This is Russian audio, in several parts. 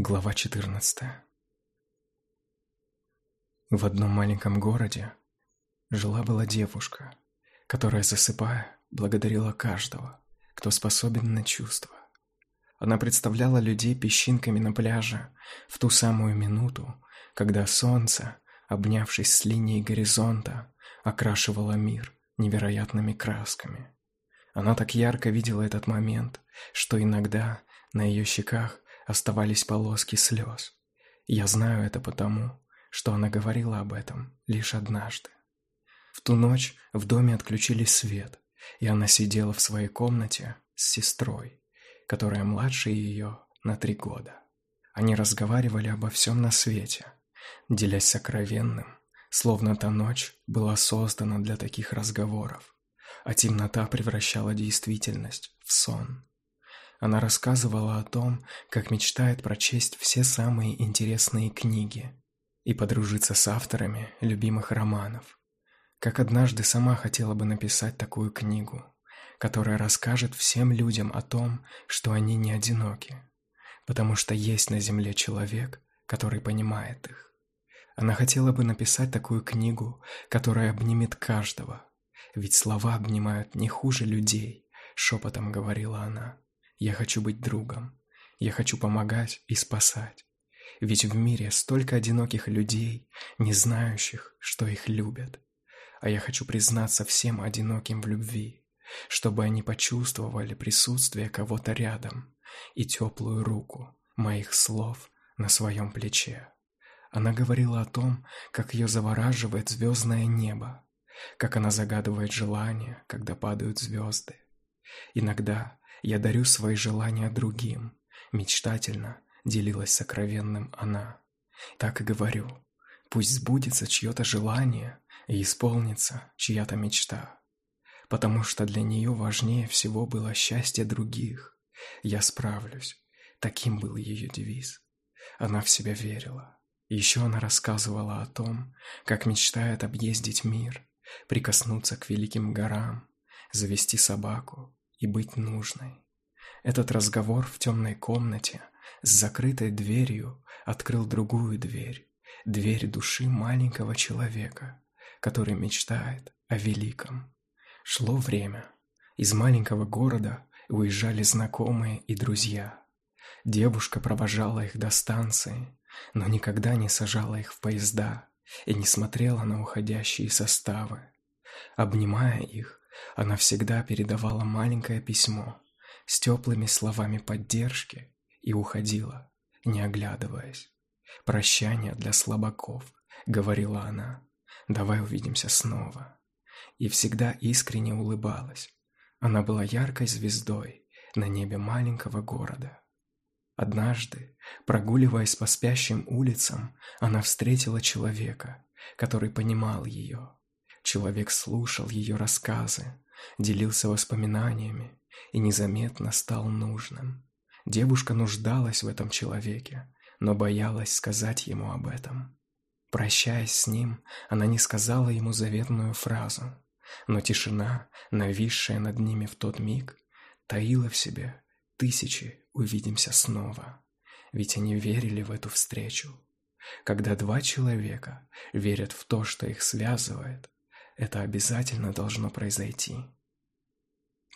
Глава 14 В одном маленьком городе жила-была девушка, которая, засыпая, благодарила каждого, кто способен на чувства. Она представляла людей песчинками на пляже в ту самую минуту, когда солнце, обнявшись с линией горизонта, окрашивало мир невероятными красками. Она так ярко видела этот момент, что иногда на ее щеках оставались полоски слез. Я знаю это потому, что она говорила об этом лишь однажды. В ту ночь в доме отключили свет, и она сидела в своей комнате с сестрой, которая младше ее на три года. Они разговаривали обо всем на свете, делясь сокровенным, словно та ночь была создана для таких разговоров, а темнота превращала действительность в сон. Она рассказывала о том, как мечтает прочесть все самые интересные книги и подружиться с авторами любимых романов. Как однажды сама хотела бы написать такую книгу, которая расскажет всем людям о том, что они не одиноки, потому что есть на земле человек, который понимает их. Она хотела бы написать такую книгу, которая обнимет каждого, ведь слова обнимают не хуже людей, шепотом говорила она. Я хочу быть другом. Я хочу помогать и спасать. Ведь в мире столько одиноких людей, не знающих, что их любят. А я хочу признаться всем одиноким в любви, чтобы они почувствовали присутствие кого-то рядом и теплую руку моих слов на своем плече. Она говорила о том, как ее завораживает звездное небо, как она загадывает желания, когда падают звезды. Иногда я дарю свои желания другим. Мечтательно делилась сокровенным она. Так и говорю. Пусть сбудется чье-то желание и исполнится чья-то мечта. Потому что для нее важнее всего было счастье других. Я справлюсь. Таким был ее девиз. Она в себя верила. Еще она рассказывала о том, как мечтает объездить мир, прикоснуться к великим горам, завести собаку, и быть нужной. Этот разговор в темной комнате с закрытой дверью открыл другую дверь, дверь души маленького человека, который мечтает о великом. Шло время. Из маленького города уезжали знакомые и друзья. Девушка провожала их до станции, но никогда не сажала их в поезда и не смотрела на уходящие составы. Обнимая их, она всегда передавала маленькое письмо с теплыми словами поддержки и уходила, не оглядываясь. «Прощание для слабаков», — говорила она, — «давай увидимся снова». И всегда искренне улыбалась. Она была яркой звездой на небе маленького города. Однажды, прогуливаясь по спящим улицам, она встретила человека, который понимал ее. Человек слушал ее рассказы, делился воспоминаниями и незаметно стал нужным. Девушка нуждалась в этом человеке, но боялась сказать ему об этом. Прощаясь с ним, она не сказала ему заветную фразу, но тишина, нависшая над ними в тот миг, таила в себе тысячи «увидимся снова», ведь они верили в эту встречу. Когда два человека верят в то, что их связывает, это обязательно должно произойти.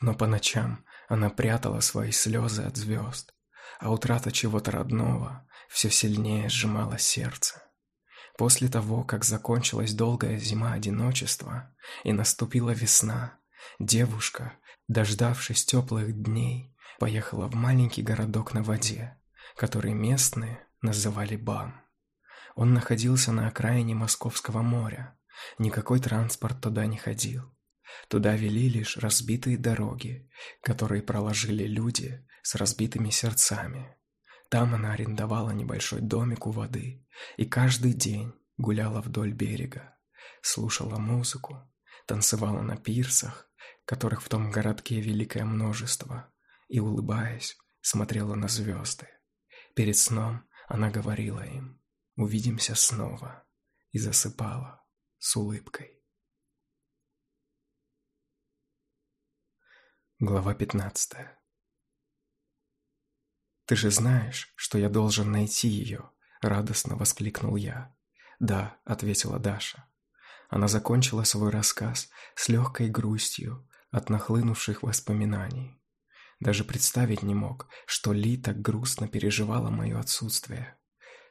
Но по ночам она прятала свои слезы от звезд, а утрата чего-то родного все сильнее сжимала сердце. После того, как закончилась долгая зима одиночества и наступила весна, девушка, дождавшись теплых дней, поехала в маленький городок на воде, который местные называли Бам. Он находился на окраине Московского моря, Никакой транспорт туда не ходил. Туда вели лишь разбитые дороги, которые проложили люди с разбитыми сердцами. Там она арендовала небольшой домик у воды и каждый день гуляла вдоль берега, слушала музыку, танцевала на пирсах, которых в том городке великое множество, и, улыбаясь, смотрела на звезды. Перед сном она говорила им «Увидимся снова» и засыпала с улыбкой. Глава 15 Ты же знаешь, что я должен найти ее, радостно воскликнул я. Да, ответила Даша. Она закончила свой рассказ с легкой грустью от нахлынувших воспоминаний. Даже представить не мог, что Ли так грустно переживала мое отсутствие.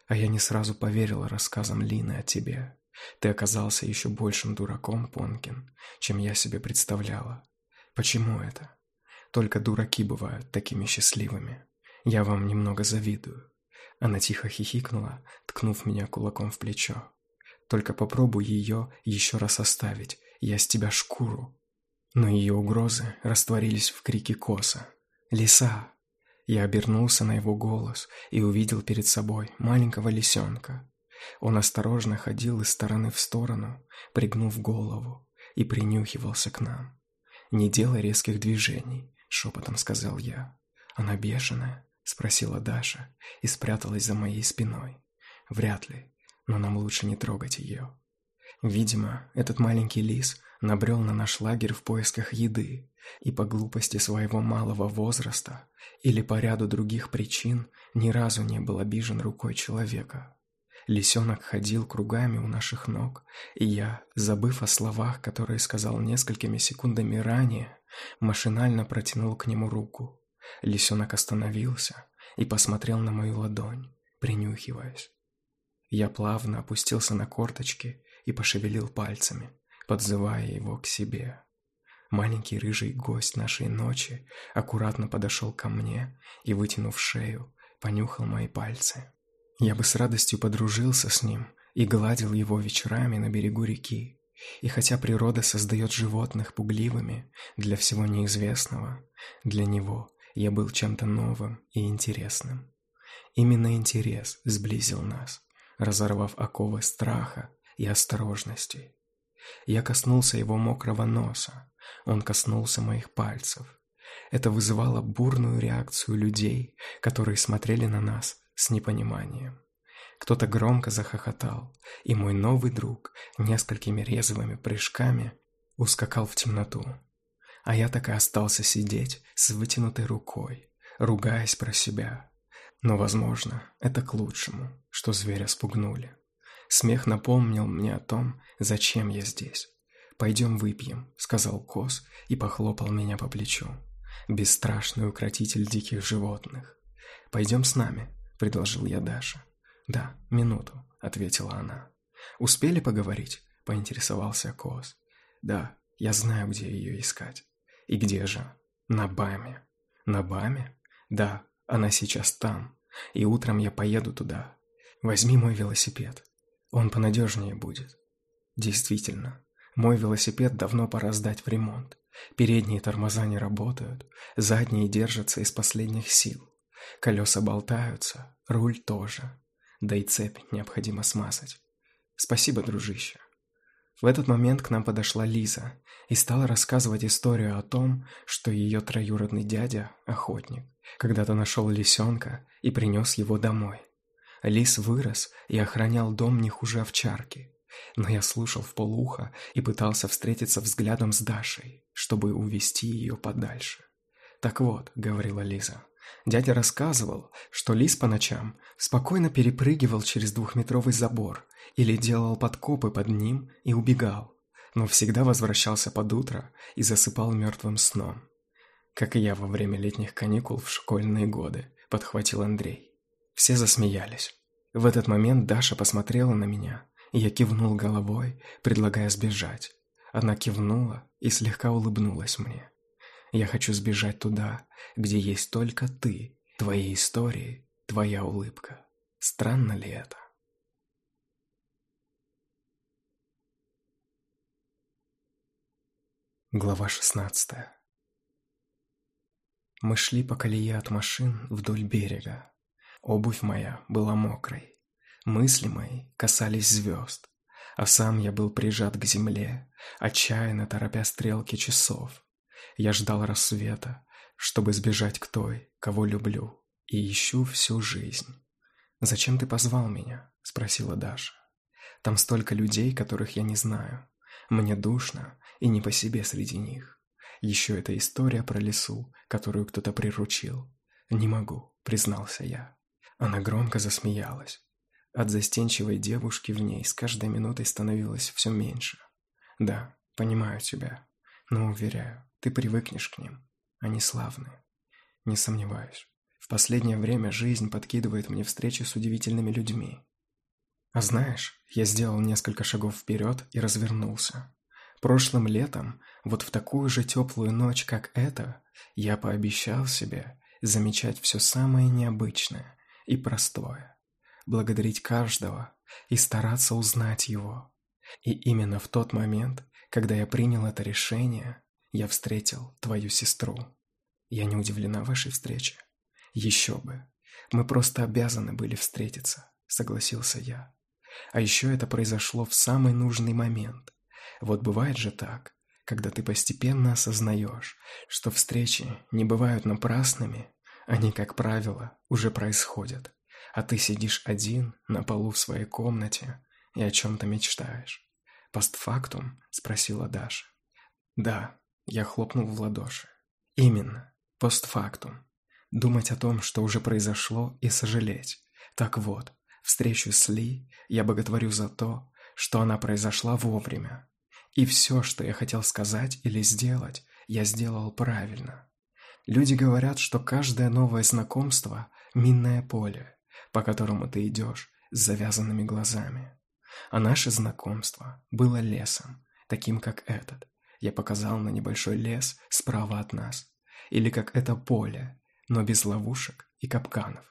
А я не сразу поверила рассказам Лины о тебе. Ты оказался еще большим дураком, Понкин, чем я себе представляла. Почему это? Только дураки бывают такими счастливыми. Я вам немного завидую. Она тихо хихикнула, ткнув меня кулаком в плечо. Только попробуй ее еще раз оставить, я с тебя шкуру. Но ее угрозы растворились в крике коса. «Лиса!» Я обернулся на его голос и увидел перед собой маленького лисенка. Он осторожно ходил из стороны в сторону, пригнув голову, и принюхивался к нам. «Не делай резких движений», — шепотом сказал я. «Она бешеная?» — спросила Даша и спряталась за моей спиной. «Вряд ли но нам лучше не трогать ее. Видимо, этот маленький лис набрел на наш лагерь в поисках еды, и по глупости своего малого возраста или по ряду других причин ни разу не был обижен рукой человека. Лисенок ходил кругами у наших ног, и я, забыв о словах, которые сказал несколькими секундами ранее, машинально протянул к нему руку. Лисенок остановился и посмотрел на мою ладонь, принюхиваясь. Я плавно опустился на корточки и пошевелил пальцами, подзывая его к себе. Маленький рыжий гость нашей ночи аккуратно подошел ко мне и, вытянув шею, понюхал мои пальцы. Я бы с радостью подружился с ним и гладил его вечерами на берегу реки. И хотя природа создает животных пугливыми для всего неизвестного, для него я был чем-то новым и интересным. Именно интерес сблизил нас, разорвав оковы страха и осторожности. Я коснулся его мокрого носа, он коснулся моих пальцев. Это вызывало бурную реакцию людей, которые смотрели на нас с непониманием. Кто-то громко захохотал, и мой новый друг несколькими резвыми прыжками ускакал в темноту. А я так и остался сидеть с вытянутой рукой, ругаясь про себя. Но, возможно, это к лучшему, что зверя спугнули. Смех напомнил мне о том, зачем я здесь. «Пойдем выпьем», — сказал Кос и похлопал меня по плечу. Бесстрашный укротитель диких животных. «Пойдем с нами», — предложил я Даше. «Да, минуту», — ответила она. «Успели поговорить?» — поинтересовался Кос. «Да, я знаю, где ее искать». «И где же?» «На Баме». «На Баме?» «Да, она сейчас там, и утром я поеду туда. Возьми мой велосипед. Он понадежнее будет. Действительно, мой велосипед давно пора сдать в ремонт. Передние тормоза не работают, задние держатся из последних сил. Колеса болтаются, руль тоже. Да и цепь необходимо смазать. Спасибо, дружище. В этот момент к нам подошла Лиза и стала рассказывать историю о том, что ее троюродный дядя, охотник, когда-то нашел лисенка и принес его домой. Лис вырос и охранял дом не хуже овчарки, но я слушал в полуха и пытался встретиться взглядом с Дашей, чтобы увести ее подальше. «Так вот», — говорила Лиза, — дядя рассказывал, что лис по ночам спокойно перепрыгивал через двухметровый забор или делал подкопы под ним и убегал, но всегда возвращался под утро и засыпал мертвым сном. Как и я во время летних каникул в школьные годы, подхватил Андрей. Все засмеялись. В этот момент Даша посмотрела на меня, и я кивнул головой, предлагая сбежать. Она кивнула и слегка улыбнулась мне. Я хочу сбежать туда, где есть только ты, твои истории, твоя улыбка. Странно ли это? Глава 16 Мы шли по колее от машин вдоль берега. Обувь моя была мокрой. Мысли мои касались звезд, а сам я был прижат к земле, отчаянно торопя стрелки часов. Я ждал рассвета, чтобы сбежать к той, кого люблю, и ищу всю жизнь. «Зачем ты позвал меня?» – спросила Даша. «Там столько людей, которых я не знаю. Мне душно и не по себе среди них. Еще эта история про лесу, которую кто-то приручил. Не могу. – признался я. Она громко засмеялась. От застенчивой девушки в ней с каждой минутой становилось все меньше. Да, понимаю тебя, но уверяю, ты привыкнешь к ним. Они славные. Не сомневаюсь. В последнее время жизнь подкидывает мне встречи с удивительными людьми. А знаешь, я сделал несколько шагов вперед и развернулся. Прошлым летом, вот в такую же теплую ночь, как эта, я пообещал себе замечать все самое необычное и простое, благодарить каждого и стараться узнать его. И именно в тот момент, когда я принял это решение, я встретил твою сестру. Я не удивлена вашей встрече. Еще бы. Мы просто обязаны были встретиться, согласился я. А еще это произошло в самый нужный момент. Вот бывает же так, когда ты постепенно осознаешь, что встречи не бывают напрасными, они, как правило, уже происходят, а ты сидишь один на полу в своей комнате и о чем-то мечтаешь. «Постфактум?» – спросила Даша. «Да», – я хлопнул в ладоши. «Именно, постфактум. Думать о том, что уже произошло, и сожалеть. Так вот, встречу с Ли я боготворю за то, что она произошла вовремя. И все, что я хотел сказать или сделать, я сделал правильно. Люди говорят, что каждое новое знакомство – минное поле, по которому ты идешь с завязанными глазами. А наше знакомство было лесом, таким как этот. Я показал на небольшой лес справа от нас. Или как это поле, но без ловушек и капканов.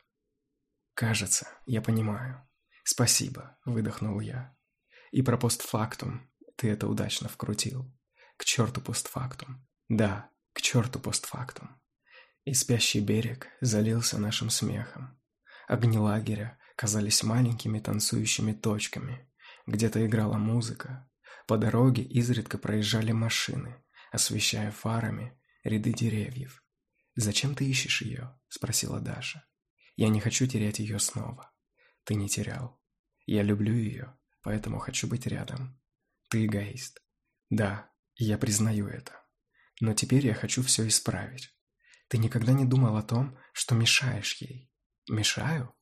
«Кажется, я понимаю. Спасибо», – выдохнул я. «И про постфактум ты это удачно вкрутил. К черту постфактум. Да, к черту постфактум». И спящий берег залился нашим смехом. Огни лагеря казались маленькими танцующими точками. Где-то играла музыка. По дороге изредка проезжали машины, освещая фарами ряды деревьев. «Зачем ты ищешь ее?» – спросила Даша. «Я не хочу терять ее снова. Ты не терял. Я люблю ее, поэтому хочу быть рядом. Ты эгоист. Да, я признаю это. Но теперь я хочу все исправить. Ты никогда не думал о том, что мешаешь ей. Мешаю?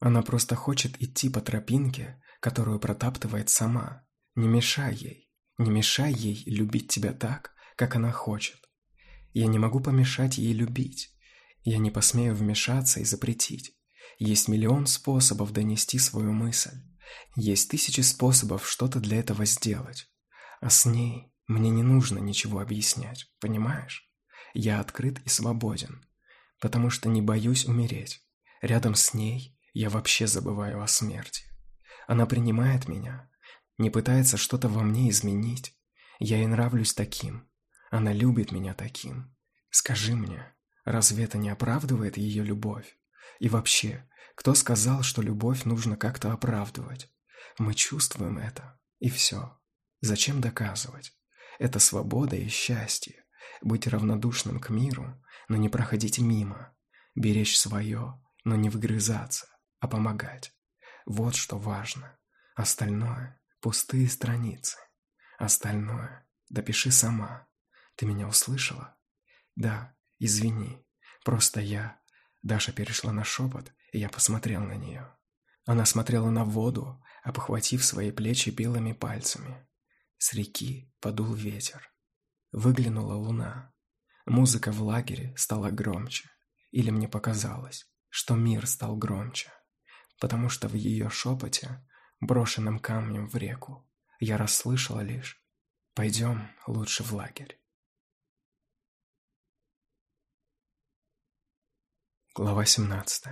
Она просто хочет идти по тропинке, которую протаптывает сама. Не мешай ей. Не мешай ей любить тебя так, как она хочет. Я не могу помешать ей любить. Я не посмею вмешаться и запретить. Есть миллион способов донести свою мысль. Есть тысячи способов что-то для этого сделать. А с ней мне не нужно ничего объяснять, понимаешь? я открыт и свободен, потому что не боюсь умереть. Рядом с ней я вообще забываю о смерти. Она принимает меня, не пытается что-то во мне изменить. Я ей нравлюсь таким. Она любит меня таким. Скажи мне, разве это не оправдывает ее любовь? И вообще, кто сказал, что любовь нужно как-то оправдывать? Мы чувствуем это, и все. Зачем доказывать? Это свобода и счастье быть равнодушным к миру, но не проходить мимо, беречь свое, но не выгрызаться, а помогать. Вот что важно. Остальное – пустые страницы. Остальное – допиши сама. Ты меня услышала? Да, извини. Просто я... Даша перешла на шепот, и я посмотрел на нее. Она смотрела на воду, обхватив свои плечи белыми пальцами. С реки подул ветер. Выглянула луна. Музыка в лагере стала громче. Или мне показалось, что мир стал громче. Потому что в ее шепоте, брошенном камнем в реку, я расслышала лишь «Пойдем лучше в лагерь». Глава 17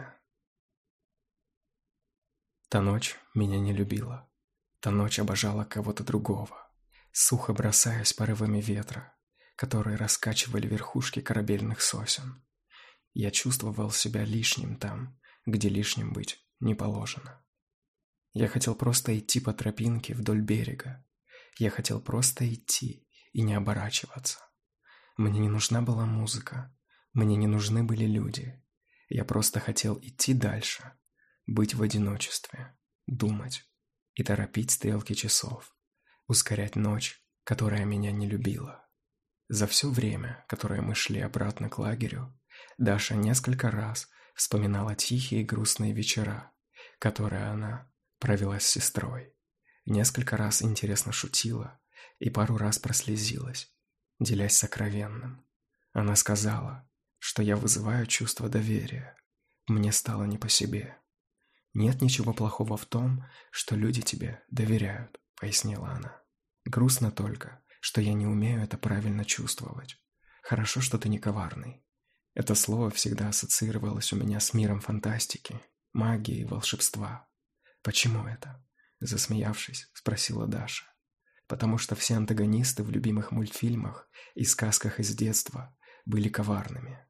Та ночь меня не любила. Та ночь обожала кого-то другого сухо бросаясь порывами ветра, которые раскачивали верхушки корабельных сосен. Я чувствовал себя лишним там, где лишним быть не положено. Я хотел просто идти по тропинке вдоль берега. Я хотел просто идти и не оборачиваться. Мне не нужна была музыка, мне не нужны были люди. Я просто хотел идти дальше, быть в одиночестве, думать и торопить стрелки часов ускорять ночь, которая меня не любила. За все время, которое мы шли обратно к лагерю, Даша несколько раз вспоминала тихие и грустные вечера, которые она провела с сестрой. Несколько раз интересно шутила и пару раз прослезилась, делясь сокровенным. Она сказала, что я вызываю чувство доверия. Мне стало не по себе. «Нет ничего плохого в том, что люди тебе доверяют», — пояснила она. «Грустно только, что я не умею это правильно чувствовать. Хорошо, что ты не коварный. Это слово всегда ассоциировалось у меня с миром фантастики, магии и волшебства. Почему это? Засмеявшись, спросила Даша. Потому что все антагонисты в любимых мультфильмах и сказках из детства были коварными.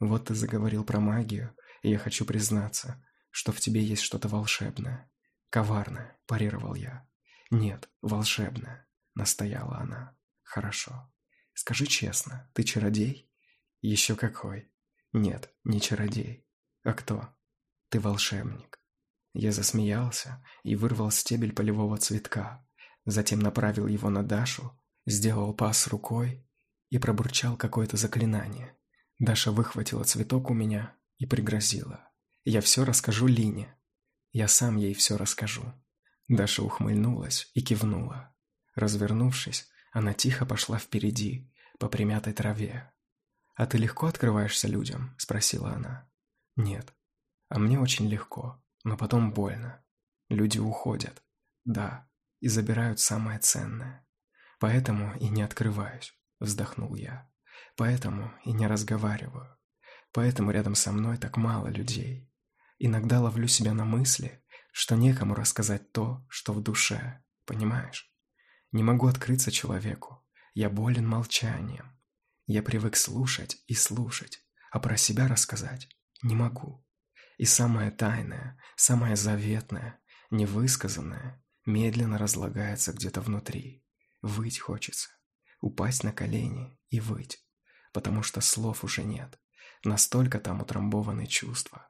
Вот ты заговорил про магию, и я хочу признаться, что в тебе есть что-то волшебное. Коварное, парировал я. Нет, волшебное, настояла она. Хорошо. Скажи честно, ты чародей? Еще какой? Нет, не чародей. А кто? Ты волшебник. Я засмеялся и вырвал стебель полевого цветка, затем направил его на Дашу, сделал пас рукой и пробурчал какое-то заклинание. Даша выхватила цветок у меня и пригрозила. «Я все расскажу Лине. Я сам ей все расскажу». Даша ухмыльнулась и кивнула. Развернувшись, она тихо пошла впереди, по примятой траве. «А ты легко открываешься людям?» – спросила она. «Нет. А мне очень легко но потом больно. Люди уходят, да, и забирают самое ценное. Поэтому и не открываюсь, вздохнул я. Поэтому и не разговариваю. Поэтому рядом со мной так мало людей. Иногда ловлю себя на мысли, что некому рассказать то, что в душе, понимаешь? Не могу открыться человеку. Я болен молчанием. Я привык слушать и слушать, а про себя рассказать не могу. И самое тайное, самое заветное, невысказанное, медленно разлагается где-то внутри. Выть хочется. Упасть на колени и выть. Потому что слов уже нет. Настолько там утрамбованы чувства.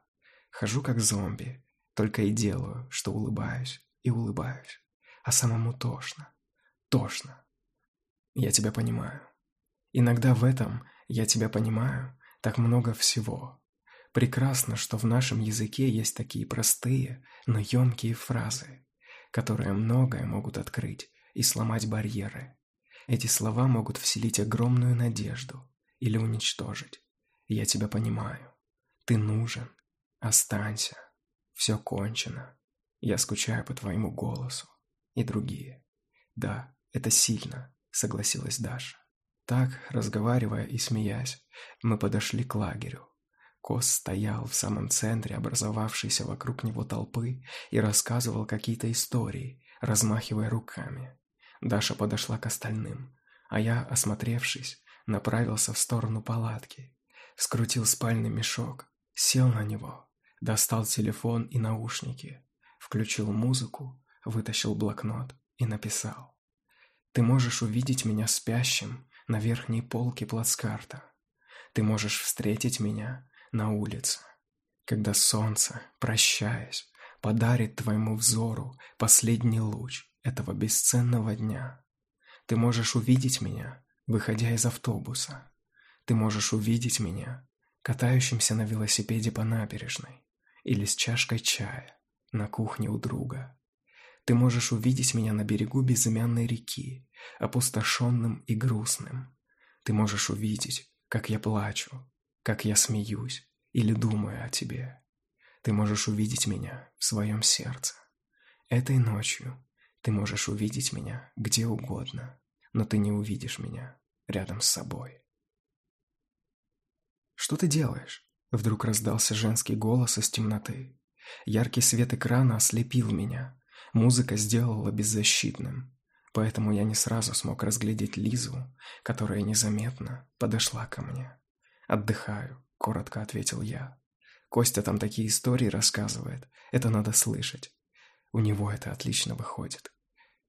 Хожу как зомби, только и делаю, что улыбаюсь и улыбаюсь. А самому тошно. Тошно. Я тебя понимаю. Иногда в этом «я тебя понимаю» так много всего, Прекрасно, что в нашем языке есть такие простые, но емкие фразы, которые многое могут открыть и сломать барьеры. Эти слова могут вселить огромную надежду или уничтожить. Я тебя понимаю. Ты нужен. Останься. Все кончено. Я скучаю по твоему голосу. И другие. Да, это сильно, согласилась Даша. Так, разговаривая и смеясь, мы подошли к лагерю. Кос стоял в самом центре образовавшейся вокруг него толпы и рассказывал какие-то истории, размахивая руками. Даша подошла к остальным, а я, осмотревшись, направился в сторону палатки. Скрутил спальный мешок, сел на него, достал телефон и наушники, включил музыку, вытащил блокнот и написал. «Ты можешь увидеть меня спящим на верхней полке плацкарта. Ты можешь встретить меня на улице, когда солнце, прощаясь, подарит твоему взору последний луч этого бесценного дня. Ты можешь увидеть меня, выходя из автобуса. Ты можешь увидеть меня, катающимся на велосипеде по набережной или с чашкой чая на кухне у друга. Ты можешь увидеть меня на берегу безымянной реки, опустошенным и грустным. Ты можешь увидеть, как я плачу, как я смеюсь или думаю о тебе. Ты можешь увидеть меня в своем сердце. Этой ночью ты можешь увидеть меня где угодно, но ты не увидишь меня рядом с собой. «Что ты делаешь?» Вдруг раздался женский голос из темноты. Яркий свет экрана ослепил меня. Музыка сделала беззащитным. Поэтому я не сразу смог разглядеть Лизу, которая незаметно подошла ко мне. «Отдыхаю», — коротко ответил я. «Костя там такие истории рассказывает. Это надо слышать. У него это отлично выходит.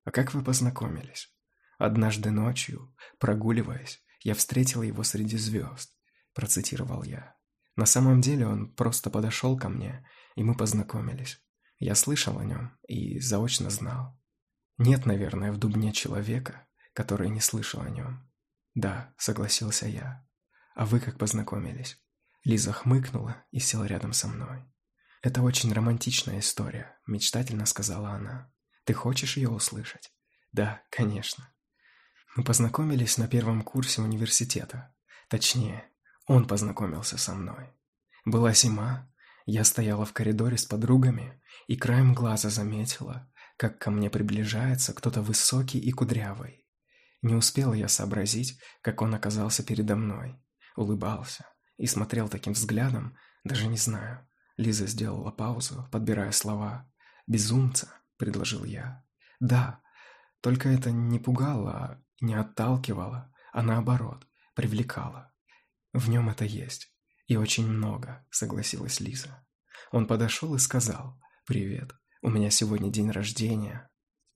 А как вы познакомились?» «Однажды ночью, прогуливаясь, я встретил его среди звезд», — процитировал я. «На самом деле он просто подошел ко мне, и мы познакомились. Я слышал о нем и заочно знал. Нет, наверное, в Дубне человека, который не слышал о нем». «Да», — согласился я. А вы как познакомились? Лиза хмыкнула и села рядом со мной. «Это очень романтичная история», – мечтательно сказала она. «Ты хочешь ее услышать?» «Да, конечно». Мы познакомились на первом курсе университета. Точнее, он познакомился со мной. Была зима, я стояла в коридоре с подругами и краем глаза заметила, как ко мне приближается кто-то высокий и кудрявый. Не успела я сообразить, как он оказался передо мной. Улыбался и смотрел таким взглядом, даже не знаю. Лиза сделала паузу, подбирая слова. «Безумца», — предложил я. «Да, только это не пугало, не отталкивало, а наоборот, привлекало. В нем это есть. И очень много», — согласилась Лиза. Он подошел и сказал «Привет, у меня сегодня день рождения,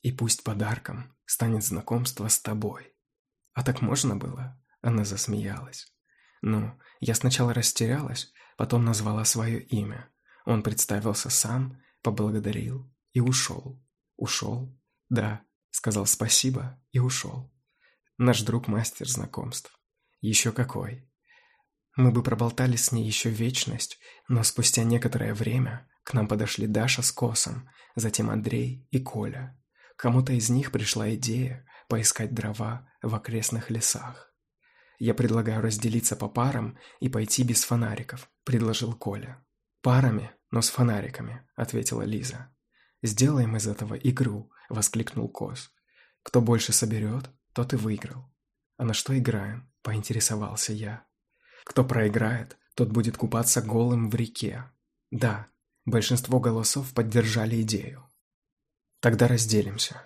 и пусть подарком станет знакомство с тобой». «А так можно было?» Она засмеялась. Ну, я сначала растерялась, потом назвала свое имя. Он представился сам, поблагодарил и ушел. Ушел? Да, сказал спасибо и ушел. Наш друг мастер знакомств. Еще какой. Мы бы проболтали с ней еще вечность, но спустя некоторое время к нам подошли Даша с Косом, затем Андрей и Коля. Кому-то из них пришла идея поискать дрова в окрестных лесах. «Я предлагаю разделиться по парам и пойти без фонариков», – предложил Коля. «Парами, но с фонариками», – ответила Лиза. «Сделаем из этого игру», – воскликнул Кос. «Кто больше соберет, тот и выиграл». «А на что играем?» – поинтересовался я. «Кто проиграет, тот будет купаться голым в реке». «Да, большинство голосов поддержали идею». «Тогда разделимся.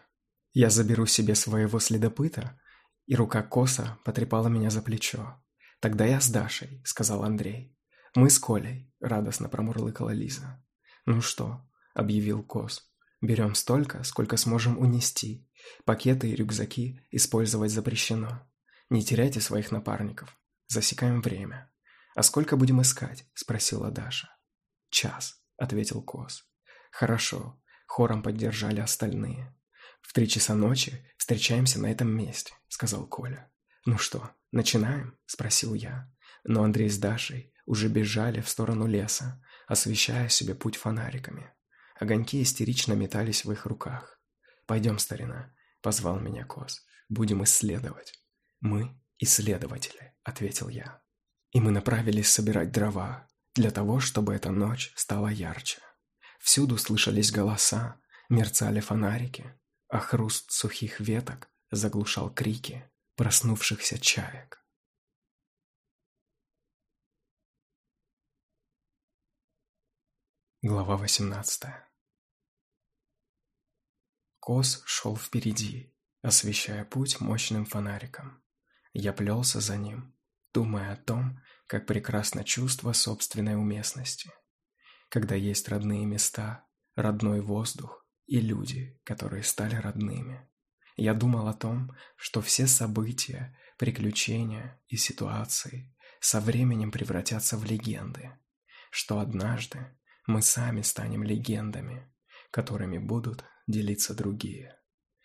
Я заберу себе своего следопыта, и рука Коса потрепала меня за плечо. «Тогда я с Дашей», — сказал Андрей. «Мы с Колей», — радостно промурлыкала Лиза. «Ну что?» — объявил Кос. «Берем столько, сколько сможем унести. Пакеты и рюкзаки использовать запрещено. Не теряйте своих напарников. Засекаем время». «А сколько будем искать?» — спросила Даша. «Час», — ответил Кос. «Хорошо», — хором поддержали остальные. «В три часа ночи встречаемся на этом месте», — сказал Коля. «Ну что, начинаем?» — спросил я. Но Андрей с Дашей уже бежали в сторону леса, освещая себе путь фонариками. Огоньки истерично метались в их руках. «Пойдем, старина», — позвал меня Кос. «Будем исследовать». «Мы — исследователи», — ответил я. И мы направились собирать дрова, для того, чтобы эта ночь стала ярче. Всюду слышались голоса, мерцали фонарики, а хруст сухих веток заглушал крики проснувшихся чаек. Глава 18 Кос шел впереди, освещая путь мощным фонариком. Я плелся за ним, думая о том, как прекрасно чувство собственной уместности. Когда есть родные места, родной воздух, и люди, которые стали родными. Я думал о том, что все события, приключения и ситуации со временем превратятся в легенды, что однажды мы сами станем легендами, которыми будут делиться другие,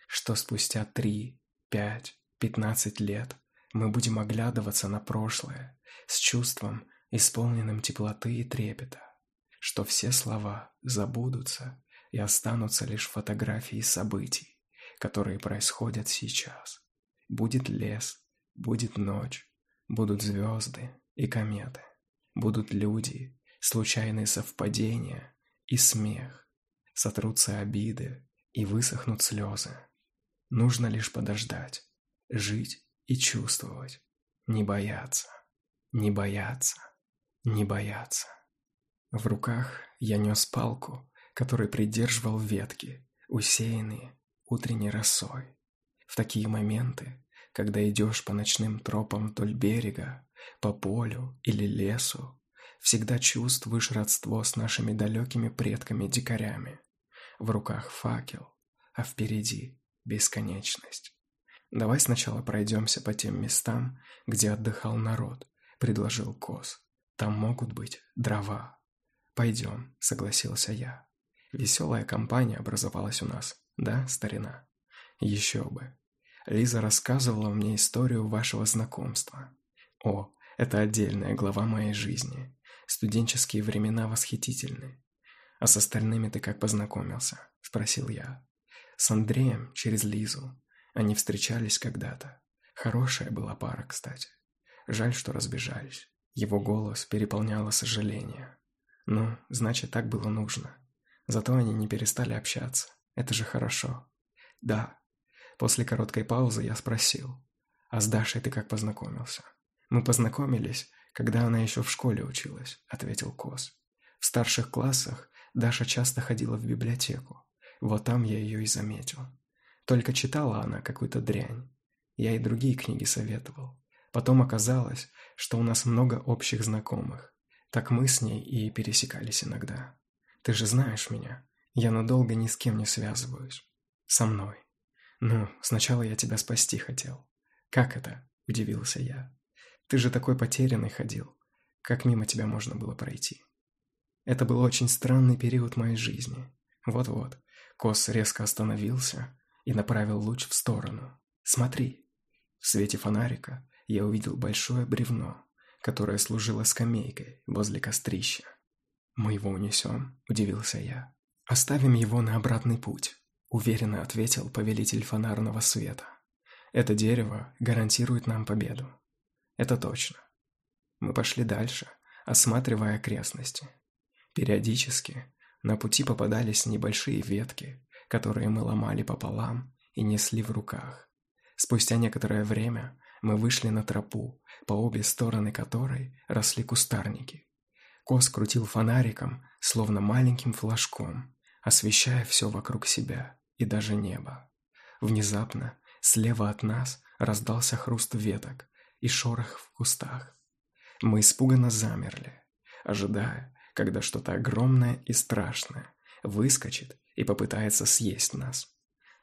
что спустя три, пять, пятнадцать лет мы будем оглядываться на прошлое с чувством, исполненным теплоты и трепета, что все слова забудутся и останутся лишь фотографии событий, которые происходят сейчас. Будет лес, будет ночь, будут звезды и кометы, будут люди, случайные совпадения и смех, сотрутся обиды и высохнут слезы. Нужно лишь подождать, жить и чувствовать, не бояться, не бояться, не бояться. В руках я нес палку, который придерживал ветки, усеянные утренней росой. В такие моменты, когда идешь по ночным тропам вдоль берега, по полю или лесу, всегда чувствуешь родство с нашими далекими предками-дикарями. В руках факел, а впереди бесконечность. «Давай сначала пройдемся по тем местам, где отдыхал народ», — предложил Кос. «Там могут быть дрова». «Пойдем», — согласился я. Веселая компания образовалась у нас, да, старина? Еще бы. Лиза рассказывала мне историю вашего знакомства. О, это отдельная глава моей жизни. Студенческие времена восхитительны. А с остальными ты как познакомился? Спросил я. С Андреем через Лизу. Они встречались когда-то. Хорошая была пара, кстати. Жаль, что разбежались. Его голос переполняло сожаление. Ну, значит, так было нужно. Зато они не перестали общаться. Это же хорошо. Да. После короткой паузы я спросил. А с Дашей ты как познакомился? Мы познакомились, когда она еще в школе училась, ответил Кос. В старших классах Даша часто ходила в библиотеку. Вот там я ее и заметил. Только читала она какую-то дрянь. Я и другие книги советовал. Потом оказалось, что у нас много общих знакомых. Так мы с ней и пересекались иногда. Ты же знаешь меня. Я надолго ни с кем не связываюсь. Со мной. Ну, сначала я тебя спасти хотел. Как это? Удивился я. Ты же такой потерянный ходил. Как мимо тебя можно было пройти? Это был очень странный период моей жизни. Вот-вот. Кос резко остановился и направил луч в сторону. Смотри. В свете фонарика я увидел большое бревно, которое служило скамейкой возле кострища. «Мы его унесем?» – удивился я. «Оставим его на обратный путь», – уверенно ответил повелитель фонарного света. «Это дерево гарантирует нам победу». «Это точно». Мы пошли дальше, осматривая окрестности. Периодически на пути попадались небольшие ветки, которые мы ломали пополам и несли в руках. Спустя некоторое время мы вышли на тропу, по обе стороны которой росли кустарники. Кос крутил фонариком, словно маленьким флажком, освещая все вокруг себя и даже небо. Внезапно, слева от нас, раздался хруст веток и шорох в кустах. Мы испуганно замерли, ожидая, когда что-то огромное и страшное выскочит и попытается съесть нас.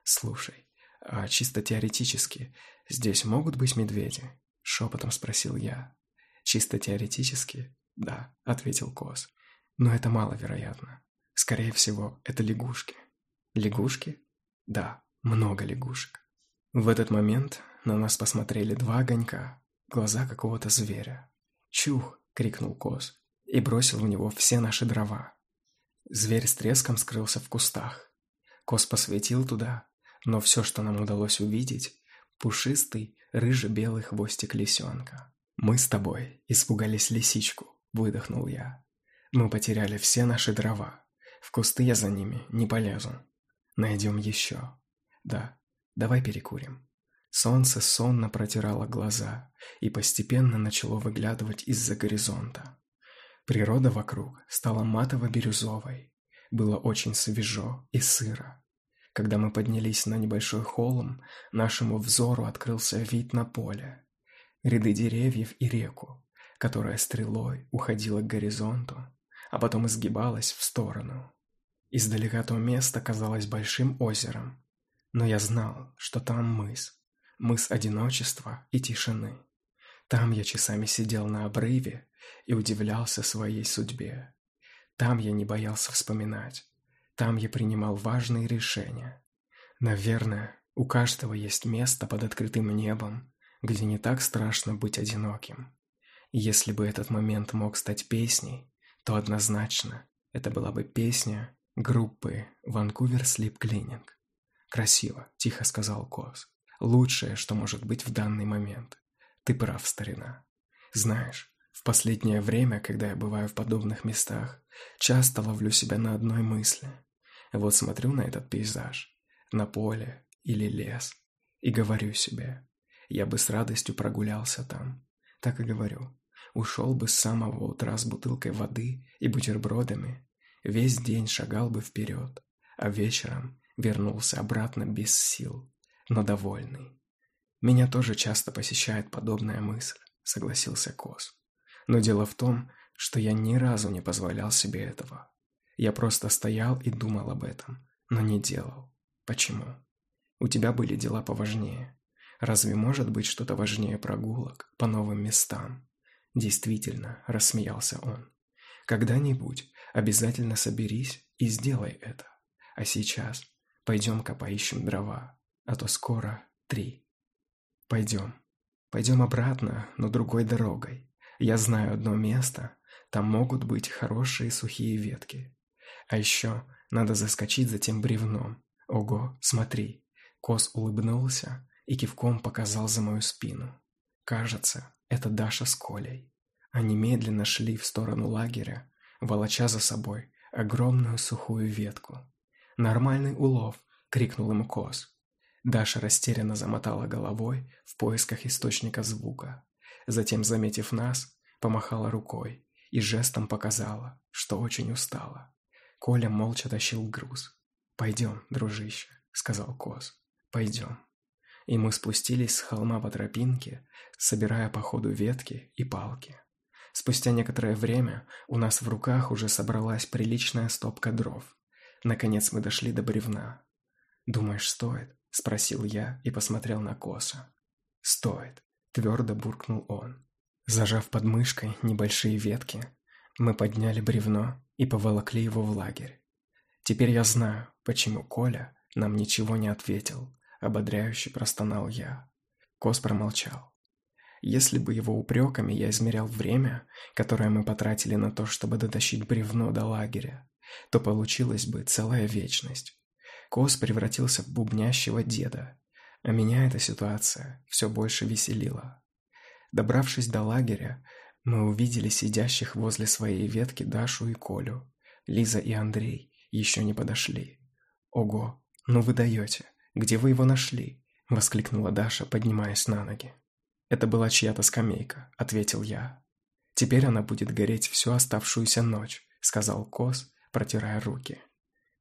Слушай, а чисто теоретически здесь могут быть медведи? Шепотом спросил я. Чисто теоретически «Да», — ответил Кос. «Но это маловероятно. Скорее всего, это лягушки». «Лягушки?» «Да, много лягушек». В этот момент на нас посмотрели два огонька, глаза какого-то зверя. «Чух!» — крикнул Кос и бросил в него все наши дрова. Зверь с треском скрылся в кустах. Кос посветил туда, но все, что нам удалось увидеть, пушистый, рыже-белый хвостик лисенка. Мы с тобой испугались лисичку, Выдохнул я. Мы потеряли все наши дрова. В кусты я за ними не полезу. Найдем еще. Да, давай перекурим. Солнце сонно протирало глаза и постепенно начало выглядывать из-за горизонта. Природа вокруг стала матово-бирюзовой. Было очень свежо и сыро. Когда мы поднялись на небольшой холм, нашему взору открылся вид на поле. Ряды деревьев и реку которая стрелой уходила к горизонту, а потом изгибалась в сторону. Издалека то место казалось большим озером, но я знал, что там мыс, мыс одиночества и тишины. Там я часами сидел на обрыве и удивлялся своей судьбе. Там я не боялся вспоминать. Там я принимал важные решения. Наверное, у каждого есть место под открытым небом, где не так страшно быть одиноким. Если бы этот момент мог стать песней, то однозначно это была бы песня группы Vancouver Sleep Cleaning. «Красиво», – тихо сказал Кос. «Лучшее, что может быть в данный момент. Ты прав, старина. Знаешь, в последнее время, когда я бываю в подобных местах, часто ловлю себя на одной мысли. Вот смотрю на этот пейзаж, на поле или лес, и говорю себе, я бы с радостью прогулялся там. Так и говорю, ушел бы с самого утра с бутылкой воды и бутербродами, весь день шагал бы вперед, а вечером вернулся обратно без сил, но довольный. Меня тоже часто посещает подобная мысль, согласился Кос. Но дело в том, что я ни разу не позволял себе этого. Я просто стоял и думал об этом, но не делал. Почему? У тебя были дела поважнее. Разве может быть что-то важнее прогулок по новым местам? Действительно, рассмеялся он. Когда-нибудь обязательно соберись и сделай это. А сейчас пойдем-ка поищем дрова, а то скоро три. Пойдем. Пойдем обратно, но другой дорогой. Я знаю одно место, Там могут быть хорошие сухие ветки. А еще надо заскочить за тем бревном. Ого, смотри. Кос улыбнулся и кивком показал за мою спину. Кажется, это Даша с Колей. Они медленно шли в сторону лагеря, волоча за собой огромную сухую ветку. «Нормальный улов!» — крикнул ему Кос. Даша растерянно замотала головой в поисках источника звука. Затем, заметив нас, помахала рукой и жестом показала, что очень устала. Коля молча тащил груз. «Пойдем, дружище», — сказал Кос. «Пойдем». И мы спустились с холма по тропинке, собирая по ходу ветки и палки. Спустя некоторое время у нас в руках уже собралась приличная стопка дров. Наконец мы дошли до бревна. «Думаешь, стоит?» – спросил я и посмотрел на Коса. «Стоит», – твердо буркнул он. Зажав под мышкой небольшие ветки, мы подняли бревно и поволокли его в лагерь. Теперь я знаю, почему Коля нам ничего не ответил, ободряюще простонал я. Кос промолчал. Если бы его упреками я измерял время, которое мы потратили на то, чтобы дотащить бревно до лагеря, то получилась бы целая вечность. Кос превратился в бубнящего деда, а меня эта ситуация все больше веселила. Добравшись до лагеря, мы увидели сидящих возле своей ветки Дашу и Колю. Лиза и Андрей еще не подошли. «Ого, ну вы даете! Где вы его нашли?» – воскликнула Даша, поднимаясь на ноги. «Это была чья-то скамейка», – ответил я. «Теперь она будет гореть всю оставшуюся ночь», – сказал Кос, протирая руки.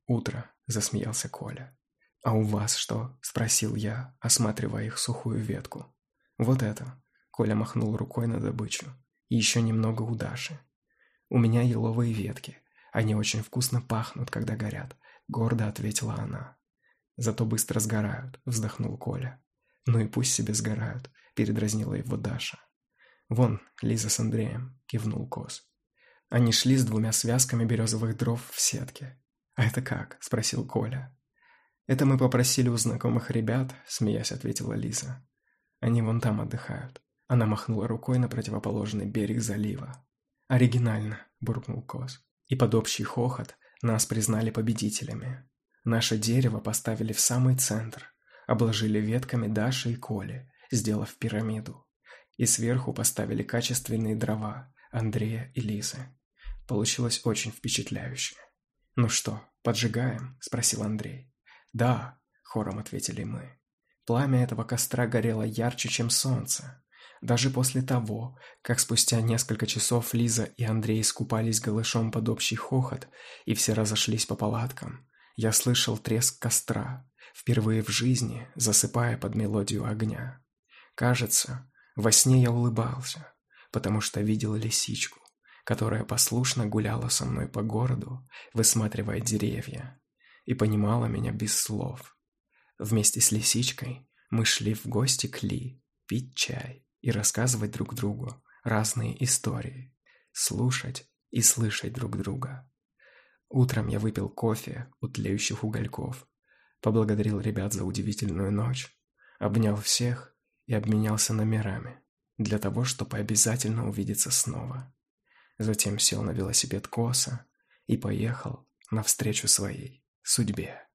«Утро», – засмеялся Коля. «А у вас что?» – спросил я, осматривая их сухую ветку. «Вот это», – Коля махнул рукой на добычу. «И еще немного у Даши. У меня еловые ветки. Они очень вкусно пахнут, когда горят», – гордо ответила она. «Зато быстро сгорают», – вздохнул Коля. «Ну и пусть себе сгорают», – передразнила его Даша. «Вон, Лиза с Андреем», – кивнул Кос. Они шли с двумя связками березовых дров в сетке. «А это как?» – спросил Коля. «Это мы попросили у знакомых ребят», – смеясь ответила Лиза. «Они вон там отдыхают». Она махнула рукой на противоположный берег залива. «Оригинально», – буркнул Кос. И под общий хохот нас признали победителями. Наше дерево поставили в самый центр, обложили ветками Даши и Коли, сделав пирамиду. И сверху поставили качественные дрова Андрея и Лизы. Получилось очень впечатляюще. «Ну что, поджигаем?» – спросил Андрей. «Да», – хором ответили мы. Пламя этого костра горело ярче, чем солнце. Даже после того, как спустя несколько часов Лиза и Андрей искупались голышом под общий хохот, и все разошлись по палаткам, я слышал треск костра, впервые в жизни засыпая под мелодию огня. Кажется, во сне я улыбался, потому что видел лисичку, которая послушно гуляла со мной по городу, высматривая деревья, и понимала меня без слов. Вместе с лисичкой мы шли в гости к Ли, пить чай и рассказывать друг другу разные истории, слушать и слышать друг друга. Утром я выпил кофе у тлеющих угольков, поблагодарил ребят за удивительную ночь, обнял всех и обменялся номерами для того, чтобы обязательно увидеться снова. Затем сел на велосипед коса и поехал навстречу своей судьбе.